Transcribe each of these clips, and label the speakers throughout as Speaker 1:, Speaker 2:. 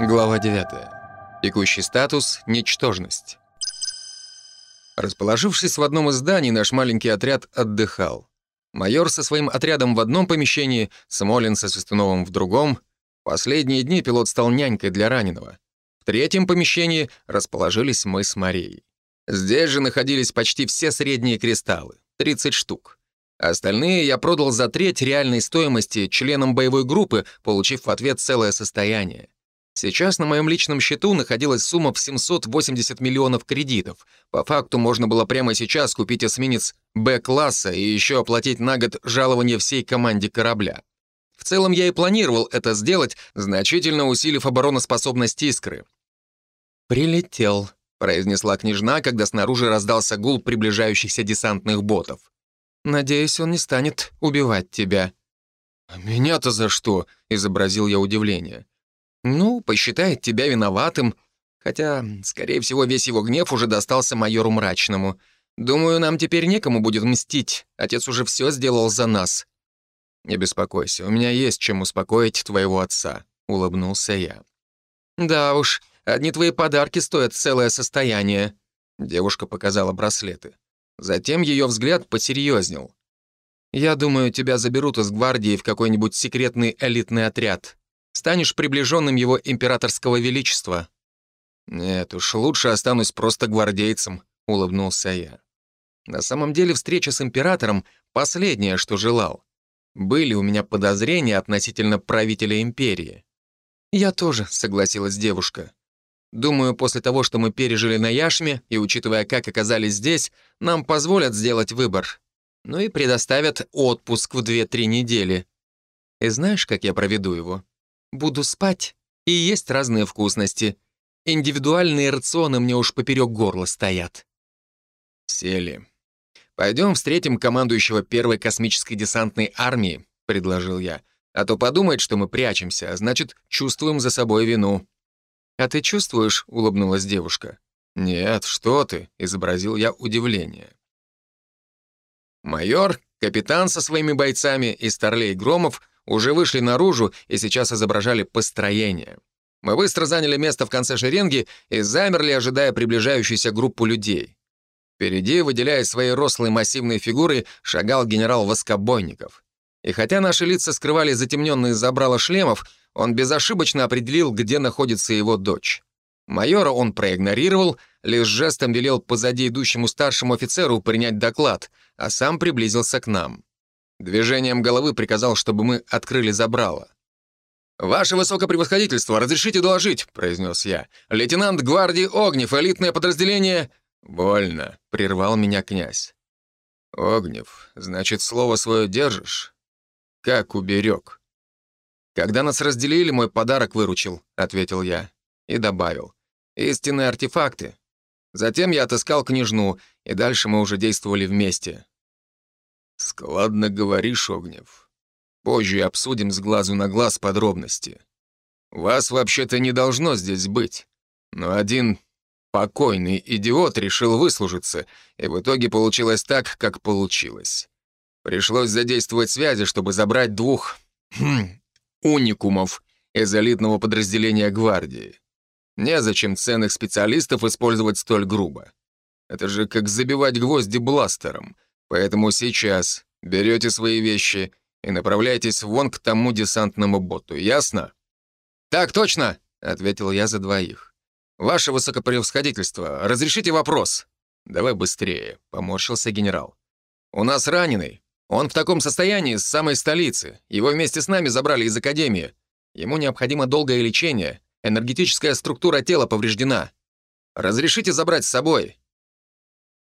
Speaker 1: Глава 9. Текущий статус — ничтожность. Расположившись в одном из зданий, наш маленький отряд отдыхал. Майор со своим отрядом в одном помещении, Смолин со Свистуновым в другом. Последние дни пилот стал нянькой для раненого. В третьем помещении расположились мы с Марией. Здесь же находились почти все средние кристаллы — 30 штук. Остальные я продал за треть реальной стоимости членам боевой группы, получив в ответ целое состояние. Сейчас на моем личном счету находилась сумма в 780 миллионов кредитов. По факту можно было прямо сейчас купить эсминец Б-класса и еще оплатить на год жалование всей команде корабля. В целом я и планировал это сделать, значительно усилив обороноспособность «Искры». «Прилетел», — произнесла княжна, когда снаружи раздался гул приближающихся десантных ботов. «Надеюсь, он не станет убивать тебя». «А меня-то за что?» — изобразил я удивление. Ну, посчитает тебя виноватым. Хотя, скорее всего, весь его гнев уже достался майору Мрачному. Думаю, нам теперь некому будет мстить. Отец уже все сделал за нас. Не беспокойся, у меня есть чем успокоить твоего отца, улыбнулся я. Да уж, одни твои подарки стоят целое состояние. Девушка показала браслеты. Затем ее взгляд посерьезнел. «Я думаю, тебя заберут из гвардии в какой-нибудь секретный элитный отряд станешь приближенным его императорского величества». «Нет уж, лучше останусь просто гвардейцем», — улыбнулся я. На самом деле встреча с императором — последнее, что желал. Были у меня подозрения относительно правителя империи. «Я тоже», — согласилась девушка. «Думаю, после того, что мы пережили на Яшме, и учитывая, как оказались здесь, нам позволят сделать выбор. Ну и предоставят отпуск в 2-3 недели. И знаешь, как я проведу его?» Буду спать и есть разные вкусности. Индивидуальные рационы мне уж поперек горла стоят. Сели. Пойдем встретим командующего первой космической десантной армии, предложил я. А то подумает, что мы прячемся, а значит, чувствуем за собой вину. А ты чувствуешь? улыбнулась девушка. Нет, что ты, изобразил я удивление. Майор, капитан со своими бойцами и старлей Громов уже вышли наружу и сейчас изображали построение. Мы быстро заняли место в конце шеренги и замерли, ожидая приближающуюся группу людей. Впереди, выделяясь своей рослой массивной фигурой, шагал генерал Воскобойников. И хотя наши лица скрывали затемненные забрала шлемов, он безошибочно определил, где находится его дочь. Майора он проигнорировал, лишь жестом велел позади идущему старшему офицеру принять доклад, а сам приблизился к нам. Движением головы приказал, чтобы мы открыли забрало. «Ваше высокопревосходительство, разрешите доложить», — произнес я. «Лейтенант гвардии Огнев, элитное подразделение...» «Вольно», — прервал меня князь. «Огнев, значит, слово свое держишь? Как уберег?» «Когда нас разделили, мой подарок выручил», — ответил я. И добавил. «Истинные артефакты. Затем я отыскал княжну, и дальше мы уже действовали вместе. «Складно говоришь, Огнев. Позже обсудим с глазу на глаз подробности. Вас вообще-то не должно здесь быть. Но один покойный идиот решил выслужиться, и в итоге получилось так, как получилось. Пришлось задействовать связи, чтобы забрать двух хм, уникумов из элитного подразделения гвардии. Незачем ценных специалистов использовать столь грубо. Это же как забивать гвозди бластером — Поэтому сейчас берете свои вещи и направляйтесь вон к тому десантному боту, ясно?» «Так точно!» — ответил я за двоих. «Ваше высокопревосходительство, разрешите вопрос?» «Давай быстрее», — поморщился генерал. «У нас раненый. Он в таком состоянии с самой столицы. Его вместе с нами забрали из академии. Ему необходимо долгое лечение. Энергетическая структура тела повреждена. Разрешите забрать с собой?»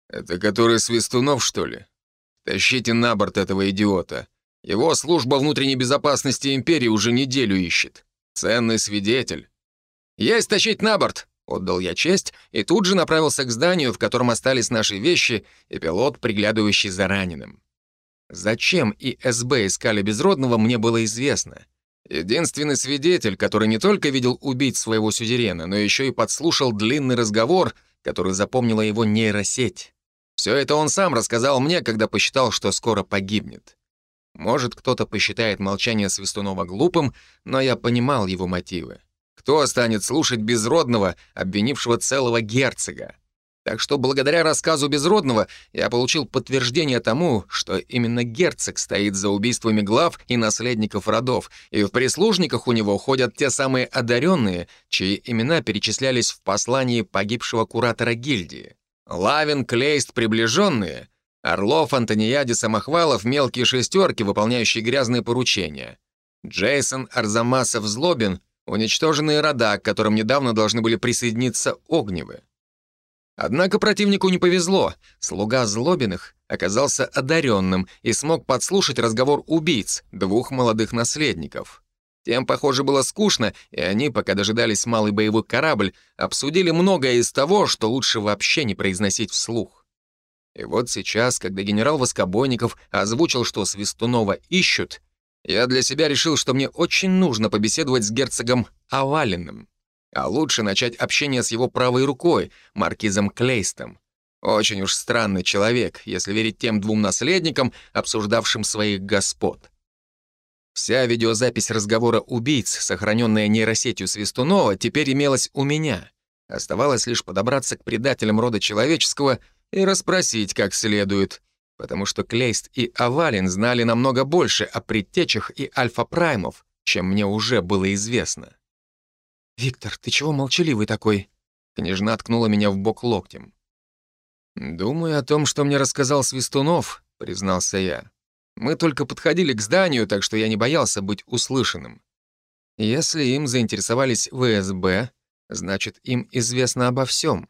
Speaker 1: «Это который Свистунов, что ли?» Тащите на борт этого идиота. Его служба внутренней безопасности империи уже неделю ищет. Ценный свидетель. «Есть тащить на борт!» — отдал я честь и тут же направился к зданию, в котором остались наши вещи, и пилот, приглядывающий за раненым. Зачем и СБ искали Безродного, мне было известно. Единственный свидетель, который не только видел убить своего сюзерена, но еще и подслушал длинный разговор, который запомнила его нейросеть. Все это он сам рассказал мне, когда посчитал, что скоро погибнет. Может, кто-то посчитает молчание Свистунова глупым, но я понимал его мотивы. Кто станет слушать безродного, обвинившего целого герцога? Так что благодаря рассказу Безродного я получил подтверждение тому, что именно герцог стоит за убийствами глав и наследников родов, и в прислужниках у него ходят те самые одаренные, чьи имена перечислялись в послании погибшего куратора гильдии. Лавин, Клейст, приближенные, Орлов, Антониади, Самохвалов, мелкие шестерки, выполняющие грязные поручения. Джейсон, Арзамасов, Злобин — уничтоженные рода, к которым недавно должны были присоединиться Огневы. Однако противнику не повезло. Слуга Злобиных оказался одаренным и смог подслушать разговор убийц, двух молодых наследников. Тем, похоже, было скучно, и они, пока дожидались малый боевой корабль, обсудили многое из того, что лучше вообще не произносить вслух. И вот сейчас, когда генерал Воскобойников озвучил, что Свистунова ищут, я для себя решил, что мне очень нужно побеседовать с герцогом Овалиным. А лучше начать общение с его правой рукой, маркизом Клейстом. Очень уж странный человек, если верить тем двум наследникам, обсуждавшим своих господ. Вся видеозапись разговора убийц, сохраненная нейросетью Свистунова, теперь имелась у меня. Оставалось лишь подобраться к предателям рода человеческого и расспросить как следует, потому что Клейст и Авалин знали намного больше о предтечах и альфа-праймов, чем мне уже было известно. «Виктор, ты чего молчаливый такой?» Княжна ткнула меня в бок локтем. «Думаю о том, что мне рассказал Свистунов», — признался я. «Мы только подходили к зданию, так что я не боялся быть услышанным. Если им заинтересовались ВСБ, значит, им известно обо всем.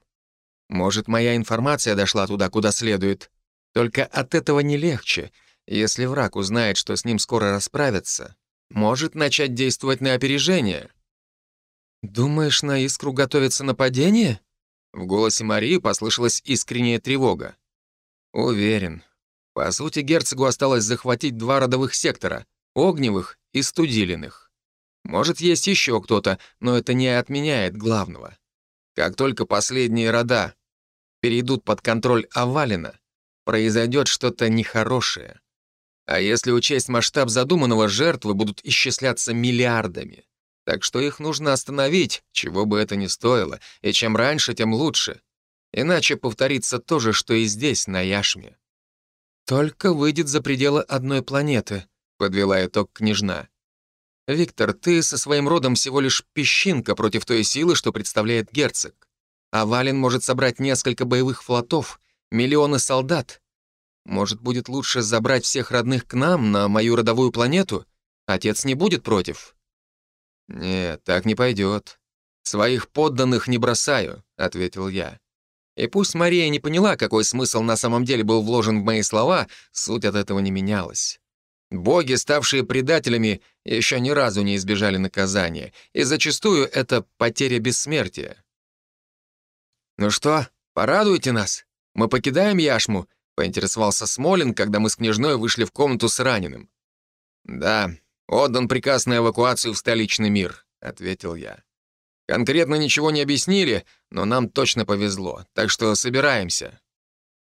Speaker 1: Может, моя информация дошла туда, куда следует. Только от этого не легче. Если враг узнает, что с ним скоро расправятся, может начать действовать на опережение». «Думаешь, на искру готовится нападение?» В голосе Марии послышалась искренняя тревога. «Уверен. По сути, герцогу осталось захватить два родовых сектора — Огневых и Студилиных. Может, есть еще кто-то, но это не отменяет главного. Как только последние рода перейдут под контроль Овалина, произойдет что-то нехорошее. А если учесть масштаб задуманного, жертвы будут исчисляться миллиардами. Так что их нужно остановить, чего бы это ни стоило, и чем раньше, тем лучше. Иначе повторится то же, что и здесь, на Яшме. «Только выйдет за пределы одной планеты», — подвела итог княжна. «Виктор, ты со своим родом всего лишь песчинка против той силы, что представляет герцог. А Вален может собрать несколько боевых флотов, миллионы солдат. Может, будет лучше забрать всех родных к нам, на мою родовую планету? Отец не будет против?» «Нет, так не пойдет. Своих подданных не бросаю», — ответил я. И пусть Мария не поняла, какой смысл на самом деле был вложен в мои слова, суть от этого не менялась. Боги, ставшие предателями, еще ни разу не избежали наказания, и зачастую это потеря бессмертия. «Ну что, порадуйте нас? Мы покидаем Яшму?» — поинтересовался Смолин, когда мы с княжной вышли в комнату с раненым. «Да, «Отдан приказ на эвакуацию в столичный мир», — ответил я. «Конкретно ничего не объяснили, но нам точно повезло, так что собираемся».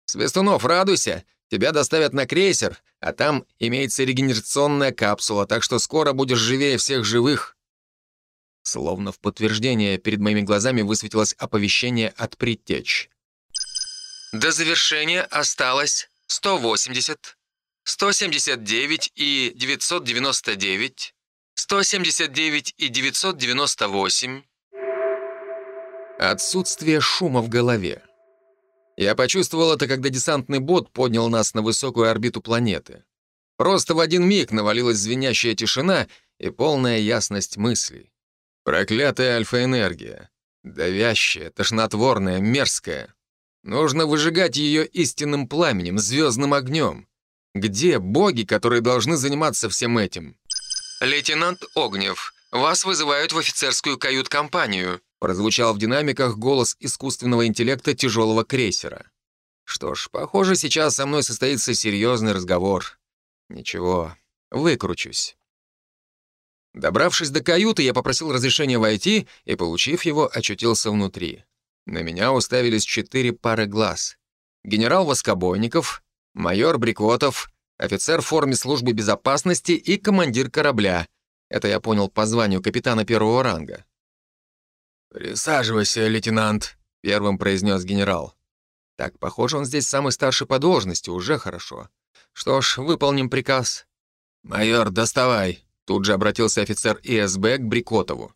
Speaker 1: «Свистунов, радуйся! Тебя доставят на крейсер, а там имеется регенерационная капсула, так что скоро будешь живее всех живых». Словно в подтверждение перед моими глазами высветилось оповещение от предтеч. До завершения осталось 180, 179 и 999, 179 и 998. Отсутствие шума в голове. Я почувствовал это, когда десантный бот поднял нас на высокую орбиту планеты. Просто в один миг навалилась звенящая тишина и полная ясность мыслей. Проклятая альфа-энергия. Давящая, тошнотворная, мерзкая. Нужно выжигать ее истинным пламенем, звездным огнем. Где боги, которые должны заниматься всем этим? «Лейтенант Огнев, вас вызывают в офицерскую кают-компанию», прозвучал в динамиках голос искусственного интеллекта тяжелого крейсера. Что ж, похоже, сейчас со мной состоится серьезный разговор. Ничего, выкручусь. Добравшись до каюты, я попросил разрешения войти и, получив его, очутился внутри. На меня уставились четыре пары глаз. Генерал Воскобойников, майор Брикотов, офицер в форме службы безопасности и командир корабля. Это я понял по званию капитана первого ранга. «Присаживайся, лейтенант», — первым произнес генерал. «Так, похоже, он здесь самый старший по должности, уже хорошо. Что ж, выполним приказ». «Майор, доставай», — тут же обратился офицер ИСБ к Брикотову.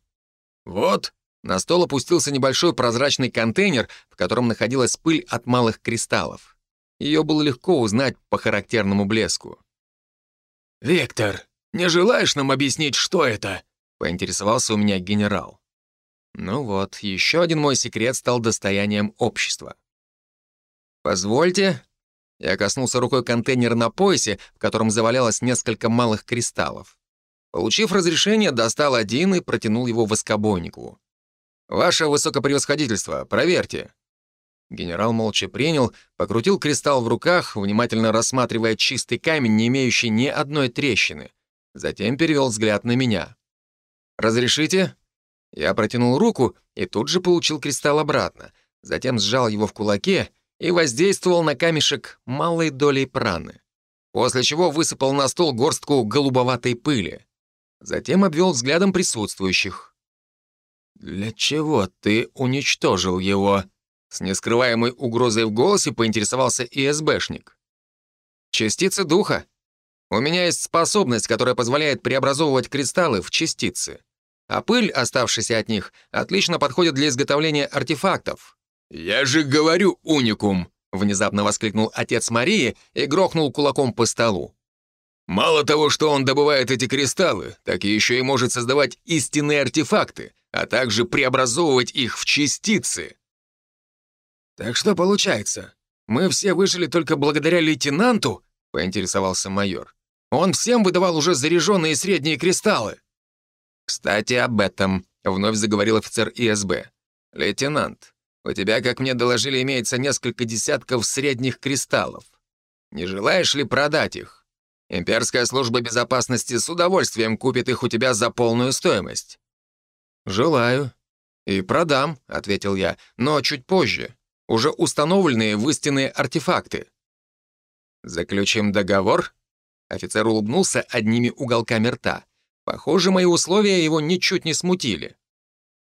Speaker 1: «Вот», — на стол опустился небольшой прозрачный контейнер, в котором находилась пыль от малых кристаллов. Ее было легко узнать по характерному блеску. «Виктор, не желаешь нам объяснить, что это?» — поинтересовался у меня генерал. Ну вот, еще один мой секрет стал достоянием общества. «Позвольте». Я коснулся рукой контейнера на поясе, в котором завалялось несколько малых кристаллов. Получив разрешение, достал один и протянул его воскобойнику. «Ваше высокопревосходительство, проверьте». Генерал молча принял, покрутил кристалл в руках, внимательно рассматривая чистый камень, не имеющий ни одной трещины. Затем перевел взгляд на меня. «Разрешите?» Я протянул руку и тут же получил кристалл обратно, затем сжал его в кулаке и воздействовал на камешек малой долей праны, после чего высыпал на стол горстку голубоватой пыли. Затем обвел взглядом присутствующих. «Для чего ты уничтожил его?» С нескрываемой угрозой в голосе поинтересовался ИСБшник. «Частицы духа. У меня есть способность, которая позволяет преобразовывать кристаллы в частицы а пыль, оставшаяся от них, отлично подходит для изготовления артефактов. «Я же говорю, уникум!» — внезапно воскликнул отец Марии и грохнул кулаком по столу. «Мало того, что он добывает эти кристаллы, так и еще и может создавать истинные артефакты, а также преобразовывать их в частицы». «Так что получается, мы все выжили только благодаря лейтенанту?» — поинтересовался майор. «Он всем выдавал уже заряженные средние кристаллы». «Кстати, об этом», — вновь заговорил офицер ИСБ. «Лейтенант, у тебя, как мне доложили, имеется несколько десятков средних кристаллов. Не желаешь ли продать их? Имперская служба безопасности с удовольствием купит их у тебя за полную стоимость». «Желаю. И продам», — ответил я, — «но чуть позже. Уже установленные в истинные артефакты». «Заключим договор?» Офицер улыбнулся одними уголками рта. Похоже, мои условия его ничуть не смутили.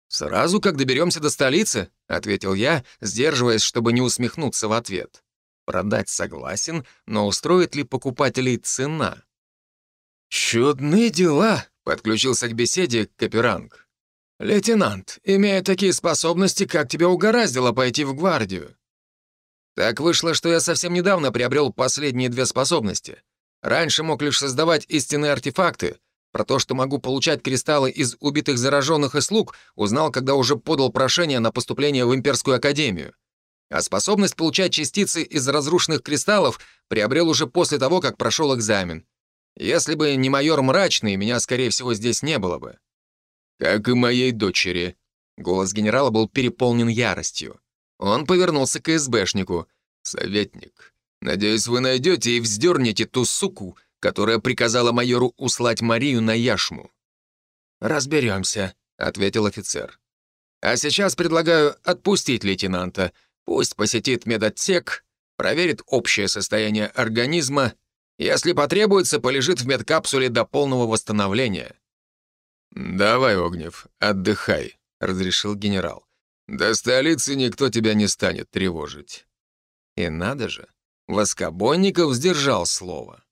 Speaker 1: «Сразу, как доберемся до столицы», — ответил я, сдерживаясь, чтобы не усмехнуться в ответ. Продать согласен, но устроит ли покупателей цена? «Чудные дела», — подключился к беседе Каперанг. «Лейтенант, имея такие способности, как тебя угораздило пойти в гвардию?» Так вышло, что я совсем недавно приобрел последние две способности. Раньше мог лишь создавать истинные артефакты, про то, что могу получать кристаллы из убитых зараженных и слуг, узнал, когда уже подал прошение на поступление в Имперскую Академию. А способность получать частицы из разрушенных кристаллов приобрел уже после того, как прошел экзамен. Если бы не майор Мрачный, меня, скорее всего, здесь не было бы. «Как и моей дочери». Голос генерала был переполнен яростью. Он повернулся к СБшнику. «Советник, надеюсь, вы найдете и вздернете ту суку, которая приказала майору услать Марию на яшму. «Разберемся», — ответил офицер. «А сейчас предлагаю отпустить лейтенанта. Пусть посетит медотсек, проверит общее состояние организма. Если потребуется, полежит в медкапсуле до полного восстановления». «Давай, Огнев, отдыхай», — разрешил генерал. «До столицы никто тебя не станет тревожить». И надо же, Воскобойников сдержал слово.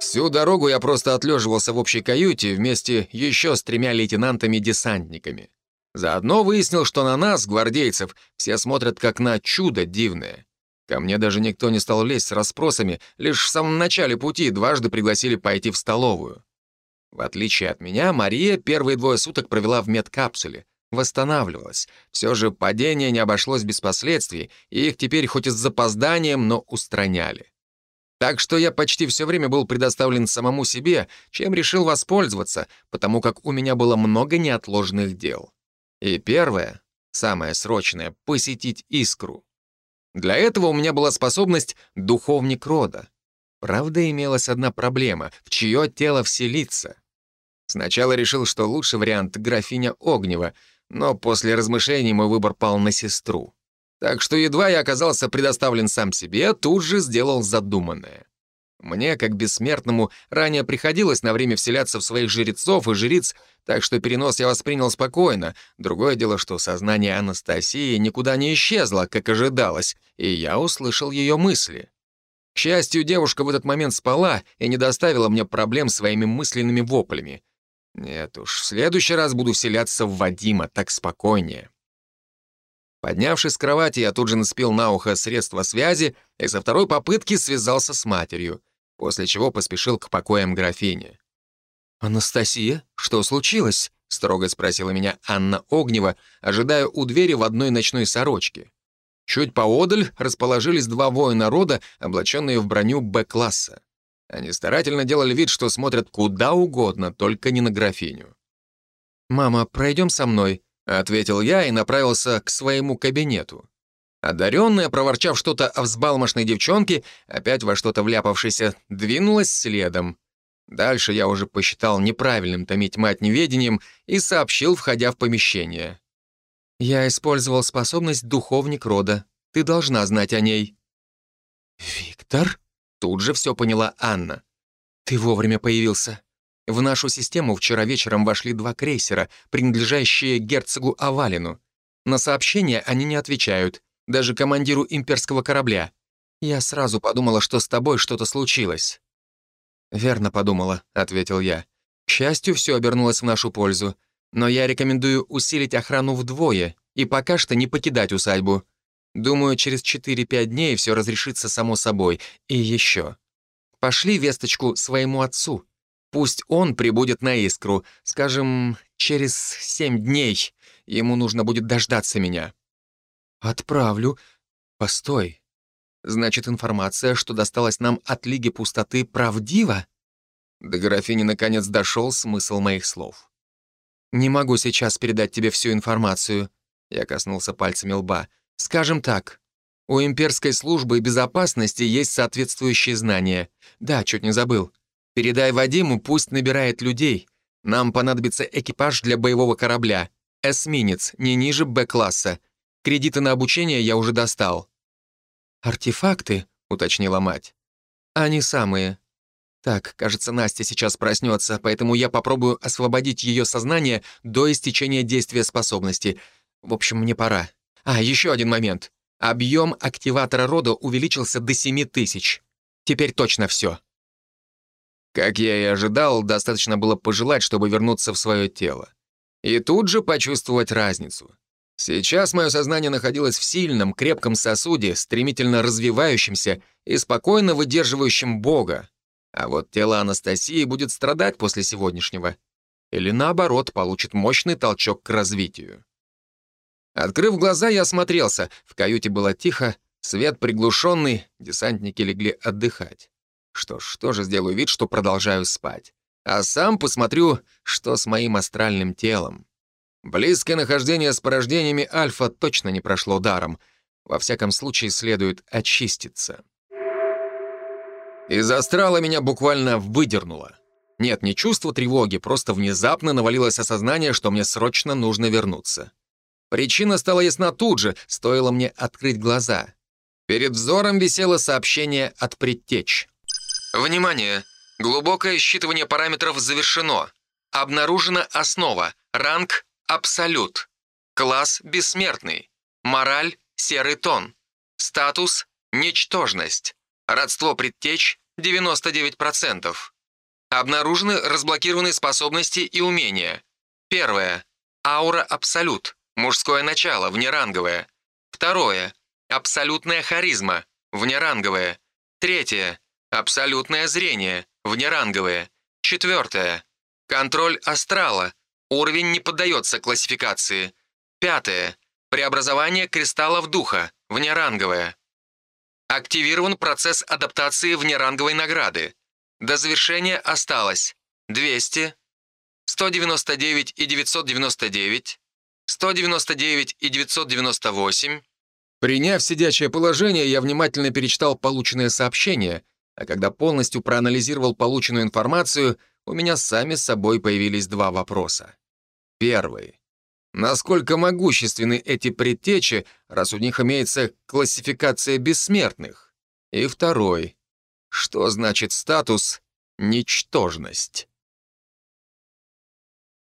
Speaker 1: Всю дорогу я просто отлеживался в общей каюте вместе еще с тремя лейтенантами-десантниками. Заодно выяснил, что на нас, гвардейцев, все смотрят как на чудо дивное. Ко мне даже никто не стал лезть с расспросами, лишь в самом начале пути дважды пригласили пойти в столовую. В отличие от меня, Мария первые двое суток провела в медкапсуле, восстанавливалась. Все же падение не обошлось без последствий, и их теперь хоть и с запозданием, но устраняли. Так что я почти все время был предоставлен самому себе, чем решил воспользоваться, потому как у меня было много неотложных дел. И первое, самое срочное — посетить искру. Для этого у меня была способность духовник рода. Правда, имелась одна проблема — в чье тело вселиться. Сначала решил, что лучший вариант — графиня Огнева, но после размышлений мой выбор пал на сестру. Так что едва я оказался предоставлен сам себе, тут же сделал задуманное. Мне, как бессмертному, ранее приходилось на время вселяться в своих жрецов и жриц, так что перенос я воспринял спокойно. Другое дело, что сознание Анастасии никуда не исчезло, как ожидалось, и я услышал ее мысли. К счастью, девушка в этот момент спала и не доставила мне проблем своими мысленными воплями. Нет уж, в следующий раз буду вселяться в Вадима, так спокойнее. Поднявшись с кровати, я тут же наспел на ухо средства связи и со второй попытки связался с матерью после чего поспешил к покоям графини. «Анастасия, что случилось?» — строго спросила меня Анна Огнева, ожидая у двери в одной ночной сорочке. Чуть поодаль расположились два воина рода, облаченные в броню Б-класса. Они старательно делали вид, что смотрят куда угодно, только не на графиню. «Мама, пройдем со мной», — ответил я и направился к своему кабинету. Одаренная, проворчав что-то о взбалмошной девчонке, опять во что-то вляпавшейся, двинулась следом. Дальше я уже посчитал неправильным томить мать неведением и сообщил, входя в помещение. «Я использовал способность духовник рода. Ты должна знать о ней». «Виктор?» — тут же все поняла Анна. «Ты вовремя появился. В нашу систему вчера вечером вошли два крейсера, принадлежащие герцогу Авалину. На сообщения они не отвечают даже командиру имперского корабля. Я сразу подумала, что с тобой что-то случилось». «Верно подумала», — ответил я. «К счастью, все обернулось в нашу пользу. Но я рекомендую усилить охрану вдвое и пока что не покидать усадьбу. Думаю, через 4-5 дней все разрешится само собой. И еще. Пошли весточку своему отцу. Пусть он прибудет на искру. Скажем, через 7 дней. Ему нужно будет дождаться меня. «Отправлю. Постой. Значит, информация, что досталась нам от Лиги Пустоты, правдива?» До графини наконец дошел смысл моих слов. «Не могу сейчас передать тебе всю информацию», — я коснулся пальцами лба. «Скажем так, у имперской службы безопасности есть соответствующие знания. Да, чуть не забыл. Передай Вадиму, пусть набирает людей. Нам понадобится экипаж для боевого корабля. Эсминец, не ниже Б-класса. Кредиты на обучение я уже достал». «Артефакты?» — уточнила мать. «Они самые. Так, кажется, Настя сейчас проснется, поэтому я попробую освободить ее сознание до истечения действия способности. В общем, мне пора. А, еще один момент. Объем активатора рода увеличился до 7 тысяч. Теперь точно все. Как я и ожидал, достаточно было пожелать, чтобы вернуться в свое тело. И тут же почувствовать разницу. Сейчас мое сознание находилось в сильном, крепком сосуде, стремительно развивающемся и спокойно выдерживающем Бога. А вот тело Анастасии будет страдать после сегодняшнего. Или наоборот, получит мощный толчок к развитию. Открыв глаза, я осмотрелся. В каюте было тихо, свет приглушенный, десантники легли отдыхать. Что ж, тоже сделаю вид, что продолжаю спать. А сам посмотрю, что с моим астральным телом. Близкое нахождение с порождениями альфа точно не прошло даром. Во всяком случае, следует очиститься. Из астрала меня буквально выдернуло. Нет, не чувство тревоги, просто внезапно навалилось осознание, что мне срочно нужно вернуться. Причина стала ясна тут же, стоило мне открыть глаза. Перед взором висело сообщение от предтеч. «Внимание! Глубокое считывание параметров завершено. Обнаружена основа. Ранг Абсолют. Класс бессмертный. Мораль — серый тон. Статус — ничтожность. Родство предтеч — 99%. Обнаружены разблокированные способности и умения. Первое. Аура Абсолют. Мужское начало, внеранговое. Второе. Абсолютная харизма, внеранговое. Третье. Абсолютное зрение, внеранговое. Четвертое. Контроль астрала, Уровень не поддается классификации. Пятое. Преобразование кристаллов духа, внеранговое. Активирован процесс адаптации внеранговой награды. До завершения осталось 200, 199 и 999, 199 и 998. Приняв сидячее положение, я внимательно перечитал полученное сообщение, а когда полностью проанализировал полученную информацию — у меня сами с собой появились два вопроса. Первый. Насколько могущественны эти предтечи, раз у них имеется классификация бессмертных? И второй. Что значит статус «ничтожность»?